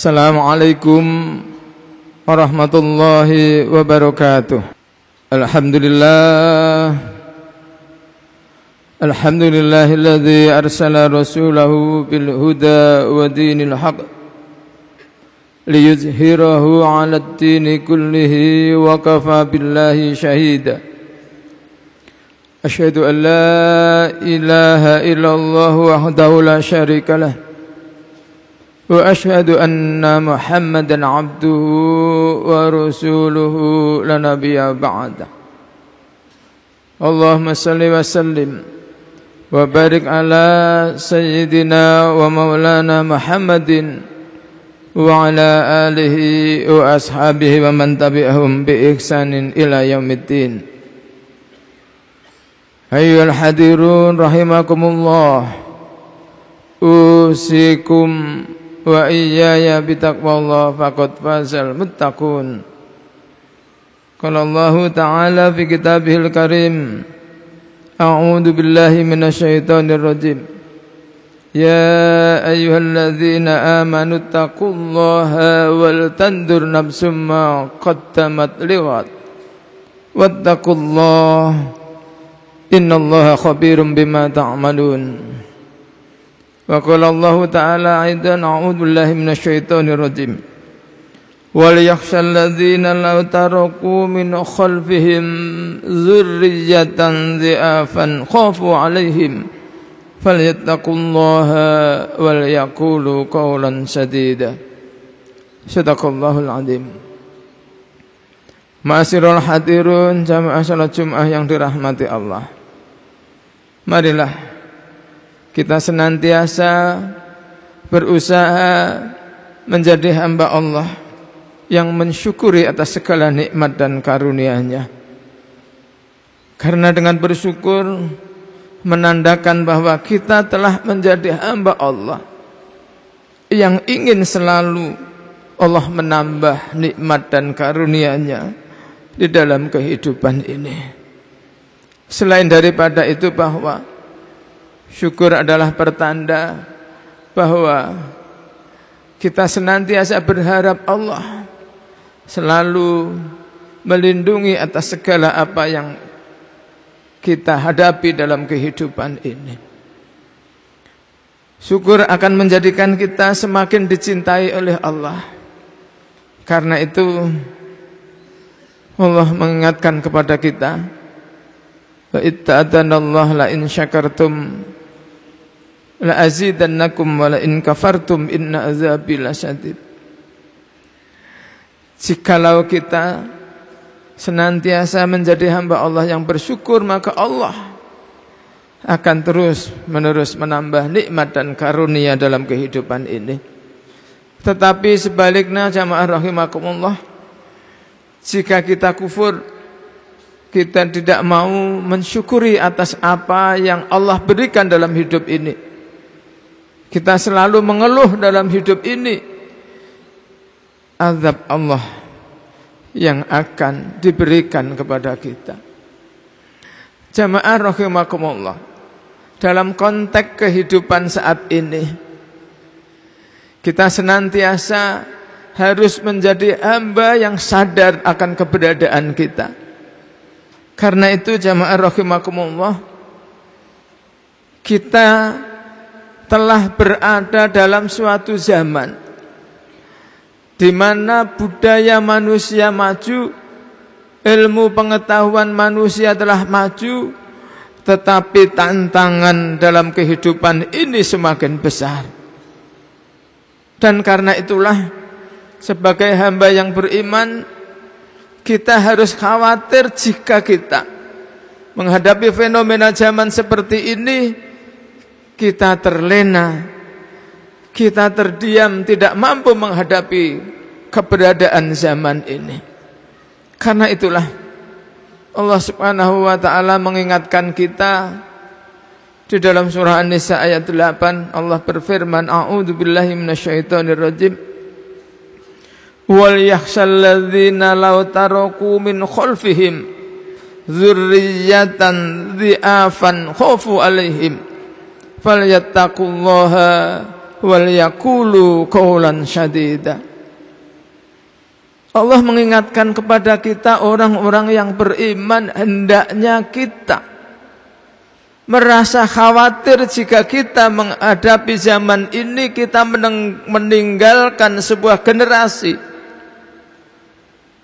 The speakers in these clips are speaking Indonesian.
السلام عليكم ورحمة الله وبركاته الحمد لله الحمد لله الذي أرسل رسوله بالهدى ودين الحق ليظهره على الدين كله وكفى بالله شهيدا أشهد أن لا إله إلا الله وحده وأشهد أن محمدا عبده ورسوله لا نبي بعده اللهم صل وسلم وبارك على سيدنا ومولانا محمد وعلى آله وأصحابه ومن تبعهم بإحسان إلى يوم الدين. أيها الحذرون رحمكم الله. وإياي بتقوى الله فقد فاز المتقون قال الله تعالى في كتابه الكريم أعوذ بالله من الشيطان الرجيم يا أيها الذين آمنوا اتقوا الله ولتنظر نفس ما قدمت لغد واتقوا الله إن الله خبير بما تعملون وقال الله تعالى أيضا أعوذ بالله من الشيطان الرجيم. وليخشى الذين لو تركوا من خلفهم ذرية ضعافا خافوا عليهم. فليتقوا الله وليقولوا قولا سديدا صدق الله العظيم. Ma'asirul hadirun jamaah salat Jumat yang dirahmati Allah. Marilah kita senantiasa berusaha menjadi hamba Allah yang mensyukuri atas segala nikmat dan karunia-Nya. Karena dengan bersyukur menandakan bahwa kita telah menjadi hamba Allah yang ingin selalu Allah menambah nikmat dan karunia-Nya di dalam kehidupan ini. Selain daripada itu bahwa Syukur adalah pertanda bahwa kita senantiasa berharap Allah selalu melindungi atas segala apa yang kita hadapi dalam kehidupan ini. Syukur akan menjadikan kita semakin dicintai oleh Allah. Karena itu Allah mengingatkan kepada kita, "Wa Allah la in syakartum la azidannakum wa la in kafartum inna azabi lasyadid Jikalau kita senantiasa menjadi hamba Allah yang bersyukur maka Allah akan terus menerus menambah nikmat dan karunia dalam kehidupan ini. Tetapi sebaliknya jamaah rahimakumullah jika kita kufur kita tidak mau mensyukuri atas apa yang Allah berikan dalam hidup ini kita selalu mengeluh dalam hidup ini azab Allah yang akan diberikan kepada kita. Jamaah rahimakumullah. Dalam konteks kehidupan saat ini kita senantiasa harus menjadi hamba yang sadar akan keberadaan kita. Karena itu jamaah rahimakumullah kita telah berada dalam suatu zaman di mana budaya manusia maju, ilmu pengetahuan manusia telah maju, tetapi tantangan dalam kehidupan ini semakin besar. Dan karena itulah sebagai hamba yang beriman kita harus khawatir jika kita menghadapi fenomena zaman seperti ini kita terlena, kita terdiam, tidak mampu menghadapi keberadaan zaman ini. Karena itulah Allah Subhanahu wa taala mengingatkan kita di dalam surah An-Nisa ayat 8 Allah berfirman a'udzu billahi minasyaitonir rajim. Wal law taraku min khalfihim dzurriyyatan alaihim falyattaqullaha wal yaqulu qawlan syadida. Allah mengingatkan kepada kita orang-orang yang beriman hendaknya kita merasa khawatir jika kita menghadapi zaman ini kita meninggalkan sebuah generasi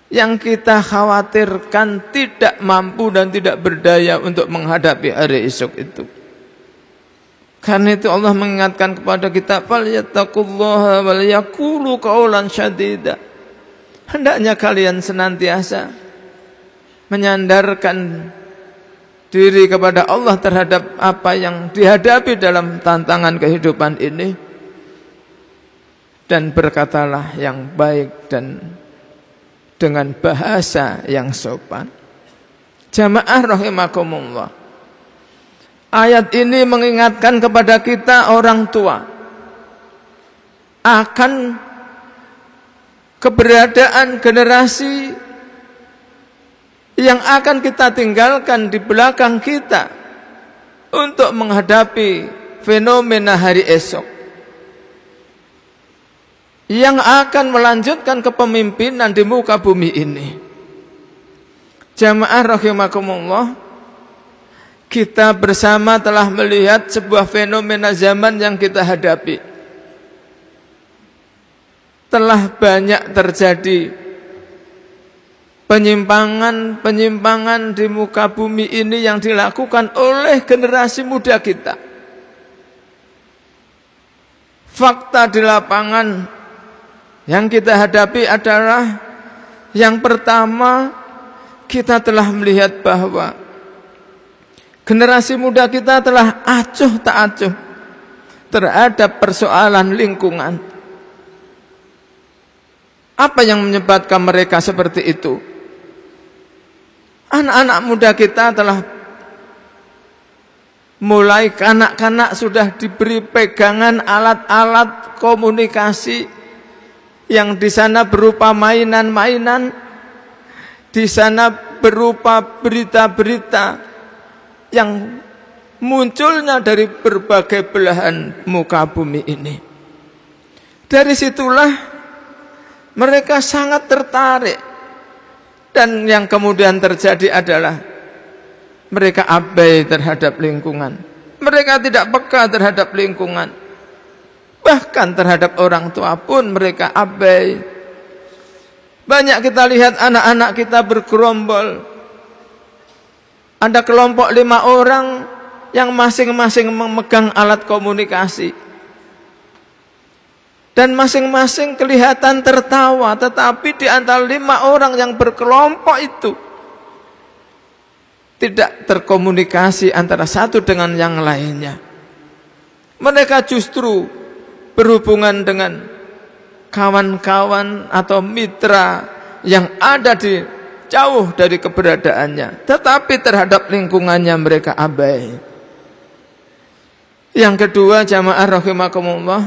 yang kita khawatirkan tidak mampu dan tidak berdaya untuk menghadapi hari esok itu. Karena itu Allah mengingatkan kepada kita falyattaqullaha wal yaqulu qawlan syadida. Hendaknya kalian senantiasa menyandarkan diri kepada Allah terhadap apa yang dihadapi dalam tantangan kehidupan ini dan berkatalah yang baik dan dengan bahasa yang sopan. Jamaah rahimakumullah. Ayat ini mengingatkan kepada kita orang tua akan keberadaan generasi yang akan kita tinggalkan di belakang kita untuk menghadapi fenomena hari esok yang akan melanjutkan kepemimpinan di muka bumi ini. Jamaah rahimakumullah kita bersama telah melihat sebuah fenomena zaman yang kita hadapi. Telah banyak terjadi penyimpangan-penyimpangan di muka bumi ini yang dilakukan oleh generasi muda kita. Fakta di lapangan yang kita hadapi adalah yang pertama kita telah melihat bahwa Generasi muda kita telah acuh tak acuh terhadap persoalan lingkungan. Apa yang menyebabkan mereka seperti itu? Anak-anak muda kita telah mulai kanak-kanak sudah diberi pegangan alat-alat komunikasi yang di sana berupa mainan-mainan, di sana berupa berita-berita yang munculnya dari berbagai belahan muka bumi ini. Dari situlah mereka sangat tertarik dan yang kemudian terjadi adalah mereka abai terhadap lingkungan. Mereka tidak peka terhadap lingkungan. Bahkan terhadap orang tua pun mereka abai. Banyak kita lihat anak-anak kita bergerombol ada kelompok lima orang yang masing-masing memegang alat komunikasi. Dan masing-masing kelihatan tertawa. Tetapi di antara lima orang yang berkelompok itu. Tidak terkomunikasi antara satu dengan yang lainnya. Mereka justru berhubungan dengan kawan-kawan atau mitra yang ada di jauh dari keberadaannya tetapi terhadap lingkungannya mereka abai. Yang kedua jamaah rahimakumullah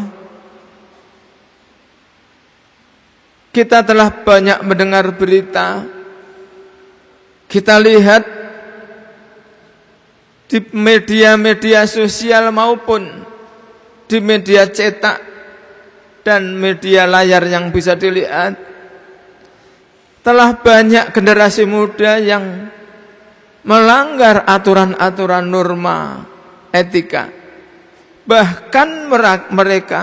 kita telah banyak mendengar berita kita lihat di media-media sosial maupun di media cetak dan media layar yang bisa dilihat telah banyak generasi muda yang melanggar aturan-aturan norma etika. Bahkan mereka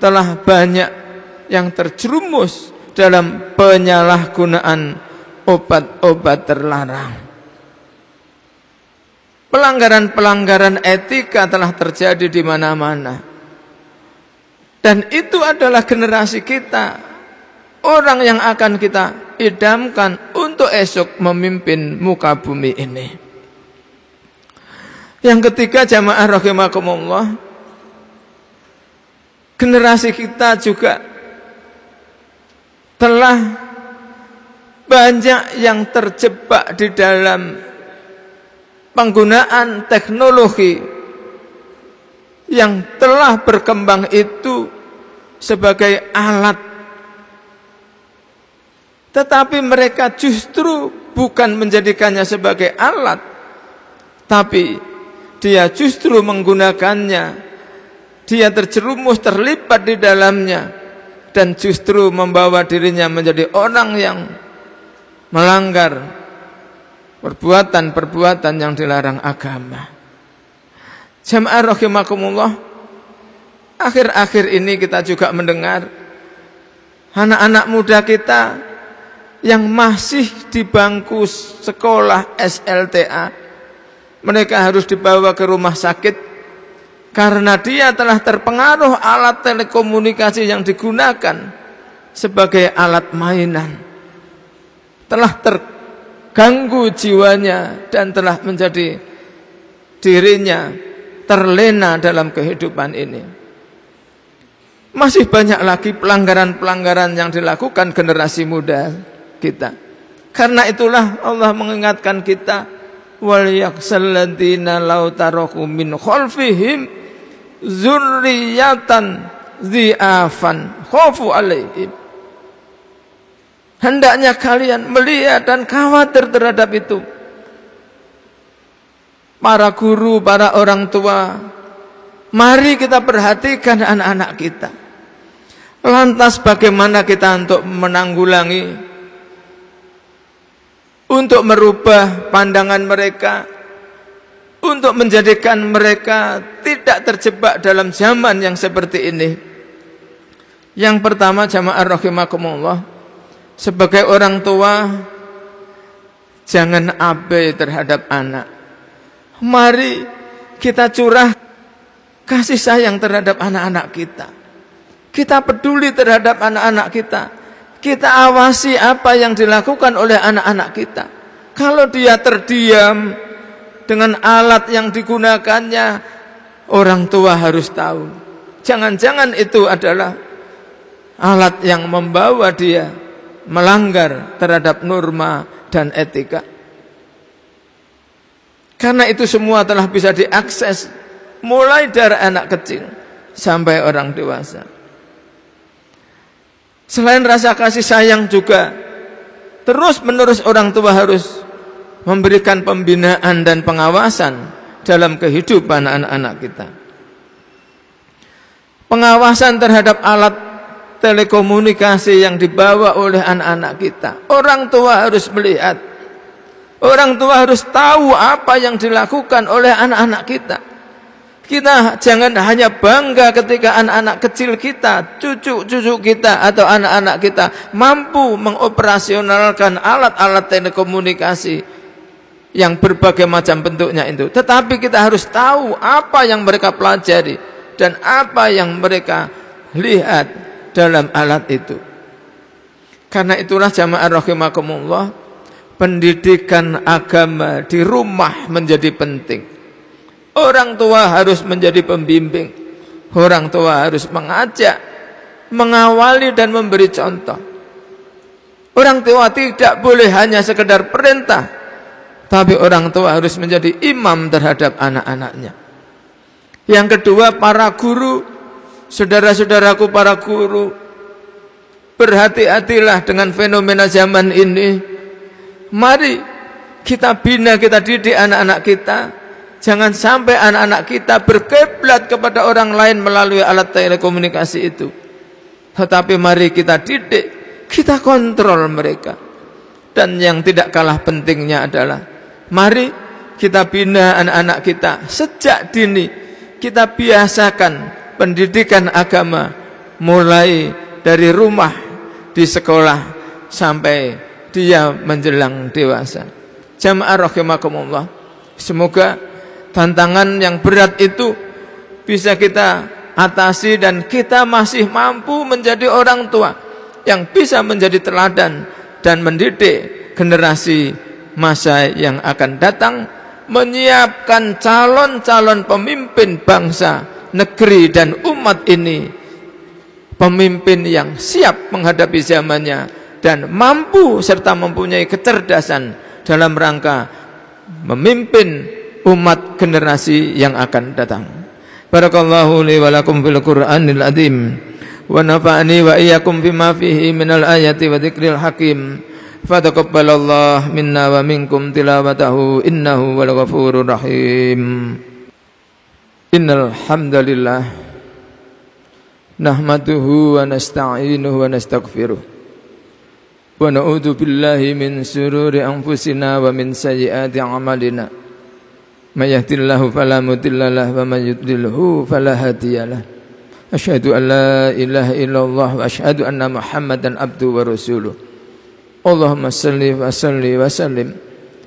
telah banyak yang terjerumus dalam penyalahgunaan obat-obat terlarang. Pelanggaran-pelanggaran etika telah terjadi di mana-mana. Dan itu adalah generasi kita orang yang akan kita idamkan untuk esok memimpin muka bumi ini. Yang ketiga jamaah rahimakumullah generasi kita juga telah banyak yang terjebak di dalam penggunaan teknologi yang telah berkembang itu sebagai alat tetapi mereka justru bukan menjadikannya sebagai alat. Tapi dia justru menggunakannya dia terjerumus terlibat di dalamnya dan justru membawa dirinya menjadi orang yang melanggar perbuatan-perbuatan yang dilarang agama. Jamaah rahimakumullah, akhir-akhir ini kita juga mendengar anak-anak muda kita yang masih di bangku sekolah SLTA mereka harus dibawa ke rumah sakit karena dia telah terpengaruh alat telekomunikasi yang digunakan sebagai alat mainan. Telah terganggu jiwanya dan telah menjadi dirinya terlena dalam kehidupan ini. Masih banyak lagi pelanggaran-pelanggaran yang dilakukan generasi muda kita. Karena itulah Allah mengingatkan kita wal yaksalladzina law taraku min khalfihim zurriyatan dhi'afan khafu alaihim. Hendaknya kalian melihat dan khawatir terhadap itu. Para guru para orang tua mari kita perhatikan anak-anak kita. Lantas bagaimana kita untuk menanggulangi untuk merubah pandangan mereka, untuk menjadikan mereka tidak terjebak dalam zaman yang seperti ini. Yang pertama jamaah rahimakumullah, sebagai orang tua jangan abai terhadap anak. Mari kita curah kasih sayang terhadap anak-anak kita. Kita peduli terhadap anak-anak kita. Kita awasi apa yang dilakukan oleh anak-anak kita. Kalau dia terdiam dengan alat yang digunakannya, orang tua harus tahu. Jangan-jangan itu adalah alat yang membawa dia melanggar terhadap norma dan etika. Karena itu semua telah bisa diakses mulai dari anak kecil sampai orang dewasa. Selain rasa kasih sayang juga terus menerus orang tua harus memberikan pembinaan dan pengawasan dalam kehidupan anak-anak kita. Pengawasan terhadap alat telekomunikasi yang dibawa oleh anak-anak kita. Orang tua harus melihat. Orang tua harus tahu apa yang dilakukan oleh anak-anak kita. Kita jangan hanya bangga ketika anak-anak kecil kita, cucu-cucu kita atau anak-anak kita mampu mengoperasionalkan alat-alat telekomunikasi yang berbagai macam bentuknya itu. Tetapi kita harus tahu apa yang mereka pelajari dan apa yang mereka lihat dalam alat itu. Karena itulah jamaah rahimakumullah, pendidikan agama di rumah menjadi penting. Orang tua harus menjadi pembimbing. Orang tua harus mengajak, mengawali dan memberi contoh. Orang tua tidak boleh hanya sekedar perintah, tapi orang tua harus menjadi imam terhadap anak-anaknya. Yang kedua, para guru, saudara-saudaraku para guru, berhati-hatilah dengan fenomena zaman ini. Mari kita bina, kita didik anak-anak kita Jangan sampai anak-anak kita berkeblat kepada orang lain melalui alat telekomunikasi itu. Tetapi mari kita didik, kita kontrol mereka. Dan yang tidak kalah pentingnya adalah mari kita bina anak-anak kita sejak dini. Kita biasakan pendidikan agama mulai dari rumah, di sekolah sampai dia menjelang dewasa. Jamaah rahimakumullah. Semoga tantangan yang berat itu bisa kita atasi dan kita masih mampu menjadi orang tua yang bisa menjadi teladan dan mendidik generasi masa yang akan datang menyiapkan calon-calon pemimpin bangsa, negeri dan umat ini. Pemimpin yang siap menghadapi zamannya dan mampu serta mempunyai kecerdasan dalam rangka memimpin umat generasi yang akan datang. Barakallahu li wa lakum fil Qur'anil azim wa nafa'ani wa iyyakum bima fihi minal ayati wa dzikril hakim. Fataqabbalallah minna wa minkum tilawatahu innahu wal ghafurur rahim. Innal hamdalillah nahmaduhu wa nasta'inuhu wa nastaghfiruh wa na'udzu billahi min sururi anfusina wa min sayyiati a'malina may yahdihillahu fala mudhillalah wa may yudlilhu fala hadiyalah asyhadu an la anna muhammadan abduhu wa Allahumma salli wa salli wa sallim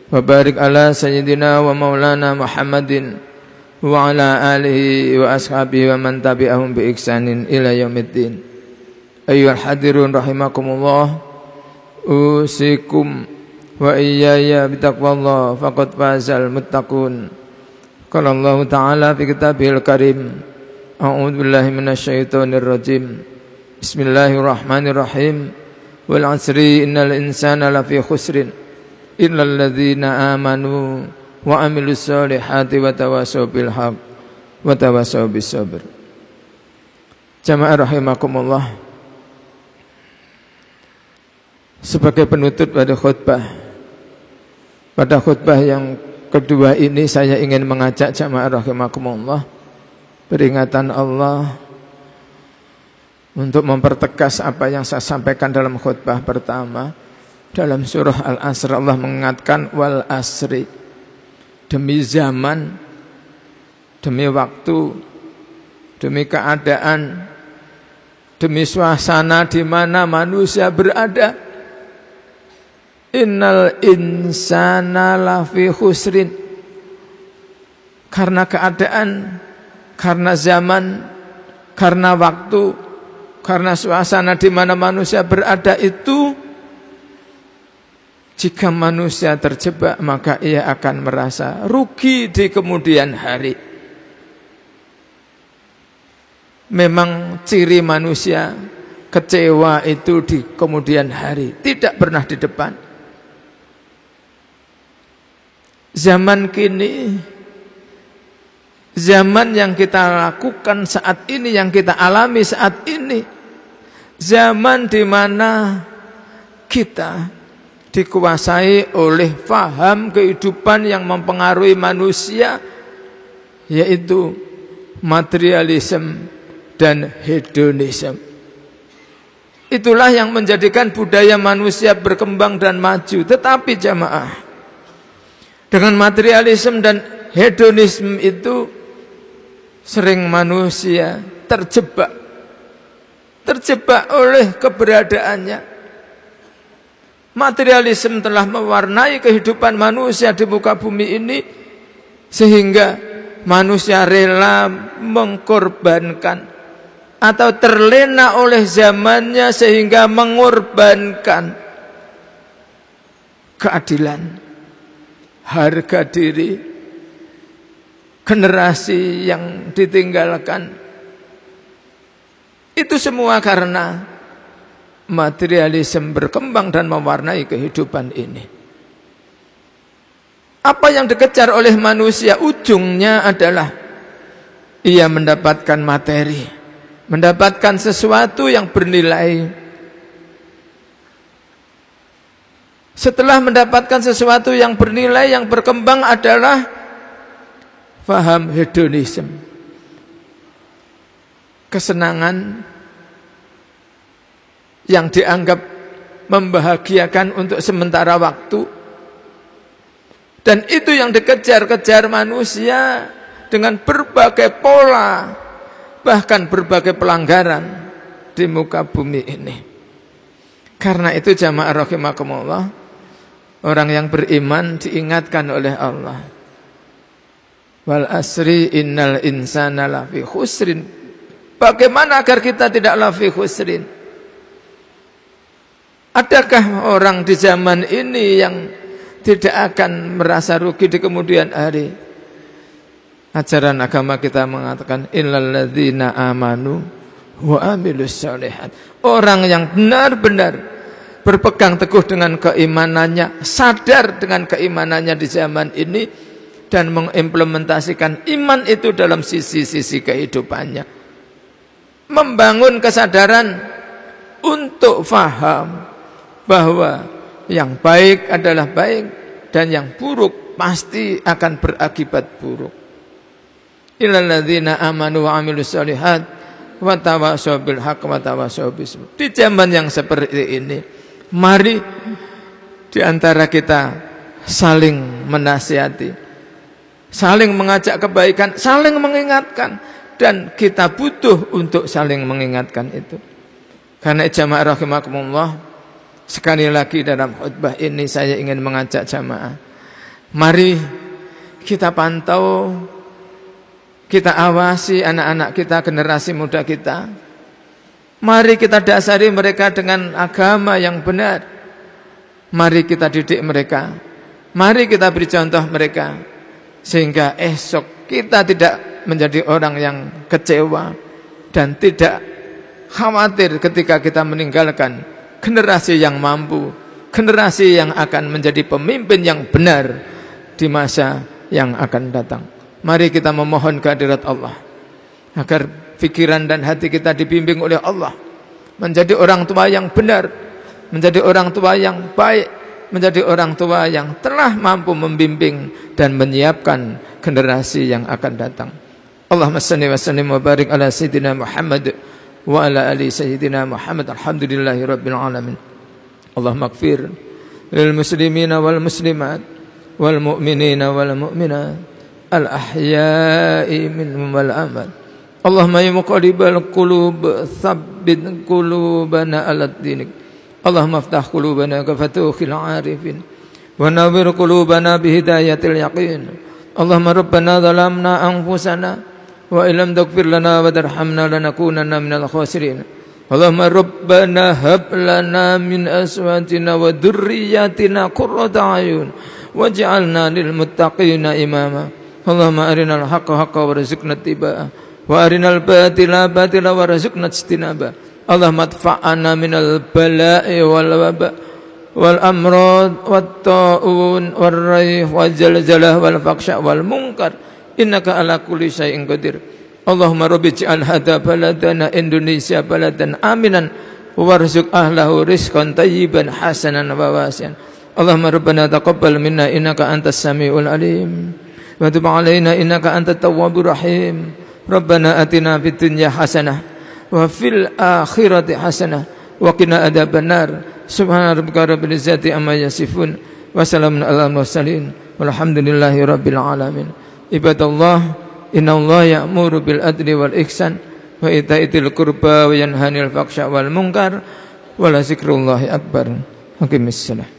wa barik wa maulana Muhammadin wa ala wa ashabihi wa man tabi'ahum bi ihsanin ila wa iyaya bitaqwallah faqad fazal muttaqun qala Allah ta'ala fi kitabihil karim a'udzu billahi minasyaitonir rajim bismillahirrahmanirrahim wal 'asri innal insana lafi khusrin illal ladzina amanu wa amilus solihati wa tawasaw bil wa tawasaw bis. Jamaah rahimakumullah. Sebagai penutup pada khutbah pada khutbah yang kedua ini saya ingin mengajak jamaah rahimakumullah peringatan Allah untuk mempertegas apa yang saya sampaikan dalam khutbah pertama dalam surah Al-Asr Allah mengingatkan wal asri demi zaman, demi waktu, demi keadaan, demi suasana di mana manusia berada. Innal insana lafi khusrin. Karena keadaan, karena zaman, karena waktu, karena suasana di mana manusia berada itu jika manusia terjebak maka ia akan merasa rugi di kemudian hari. Memang ciri manusia kecewa itu di kemudian hari, tidak pernah di depan. Zaman kini zaman yang kita lakukan saat ini yang kita alami saat ini zaman di mana kita dikuasai oleh faham kehidupan yang mempengaruhi manusia yaitu materialisme dan hedonisme. Itulah yang menjadikan budaya manusia berkembang dan maju. Tetapi jamaah dengan materialisme dan hedonisme itu sering manusia terjebak. Terjebak oleh keberadaannya. Materialisme telah mewarnai kehidupan manusia di muka bumi ini sehingga manusia rela mengorbankan atau terlena oleh zamannya sehingga mengorbankan keadilan, harga diri, generasi yang ditinggalkan. Itu semua karena materialisme berkembang dan mewarnai kehidupan ini. Apa yang dikejar oleh manusia ujungnya adalah ia mendapatkan materi, mendapatkan sesuatu yang bernilai. Setelah mendapatkan sesuatu yang bernilai yang berkembang adalah faham hedonisme. Kesenangan yang dianggap membahagiakan untuk sementara waktu dan itu yang dikejar-kejar manusia dengan berbagai pola bahkan berbagai pelanggaran di muka bumi ini karena itu jamaah rahimakumullah orang yang beriman diingatkan oleh Allah wal asri innal insana lafi khusrin bagaimana agar kita tidak lafi khusrin Adakah orang di zaman ini yang tidak akan merasa rugi di kemudian hari? Ajaran agama kita mengatakan illalladzina amanu wa amilus. Orang yang benar-benar berpegang teguh dengan keimanannya, sadar dengan keimanannya di zaman ini dan mengimplementasikan iman itu dalam sisi-sisi kehidupannya. Membangun kesadaran untuk faham bahwa yang baik adalah baik dan yang buruk pasti akan berakibat buruk. Illalladzina amanu wa amilus solihat wa tawassaw haqq wa Di zaman yang seperti ini, mari di antara kita saling menasihati, saling mengajak kebaikan, saling mengingatkan dan kita butuh untuk saling mengingatkan itu. Karena jamaah rahimakumullah, sekali lagi dalam khutbah ini saya ingin mengajak jamaah. Mari kita pantau kita awasi anak-anak kita, generasi muda kita. Mari kita dasari mereka dengan agama yang benar. Mari kita didik mereka. Mari kita beri contoh mereka. Sehingga esok kita tidak menjadi orang yang kecewa. Dan tidak khawatir ketika kita meninggalkan generasi yang mampu. Generasi yang akan menjadi pemimpin yang benar di masa yang akan datang. Mari kita memohon kehadirat Allah agar pikiran dan hati kita dibimbing oleh Allah. Menjadi orang tua yang benar menjadi orang tua yang baik menjadi orang tua yang telah mampu membimbing dan menyiapkan generasi yang akan datang. Allahumma salli wa sallim wa barik ala sayyidina Muhammad wa ala ali sayyidina Muhammad. Alhamdulillahi rabbil alamin. Allahumma gfir lil muslimina wal muslimat wal mu'minin wal mu'minat. Al ahya'i minhum wal amal. اللهم يا مقلب القلوب ثبت قلوبنا على دينك اللهم افتح قلوبنا كفتوخ العارفين. ونور قلوبنا بهداية اليقين. اللهم ربنا ظلمنا أنفسنا وإن لم تغفر لنا وترحمنا لنكونن من الخاسرين. اللهم ربنا هب لنا من أزواجنا وذرياتنا قرة أعين واجعلنا للمتقين إماما. اللهم أرنا الحق حقا وارزقنا اتباعه. wa arinal batila batila warzuqna istinaba Allah madfa'ana minal bala'i wal waba wal amrad wat ta'un war raih wa zalzalah wal faqsha wal munkar. Innaka ala kulli syai'in qadir. Allahumma rabbi ij'al hadha baladana Indonesia baladan aminan warzuq ahlahu rizqan tayyiban hasanan wa wasian. Allahumma rabbana taqabbal minna innaka antas samiul alim. Wa tub alaina innaka antat tawwabur rahim. Rabbana atina fid dunya hasanah wa fil akhirati hasanah wa qina adzabannar. Subhanarabbika rabbil izzati amma yasifun wa salamun alal mursalin walhamdulillahi rabbil alamin. Ibadallah innallaha Allah ya'muru bil adli wal ihsan wa itaitil qurba wa yanhanil faksha wal munkar wa la zikrullahi akbar. Hakimissalam.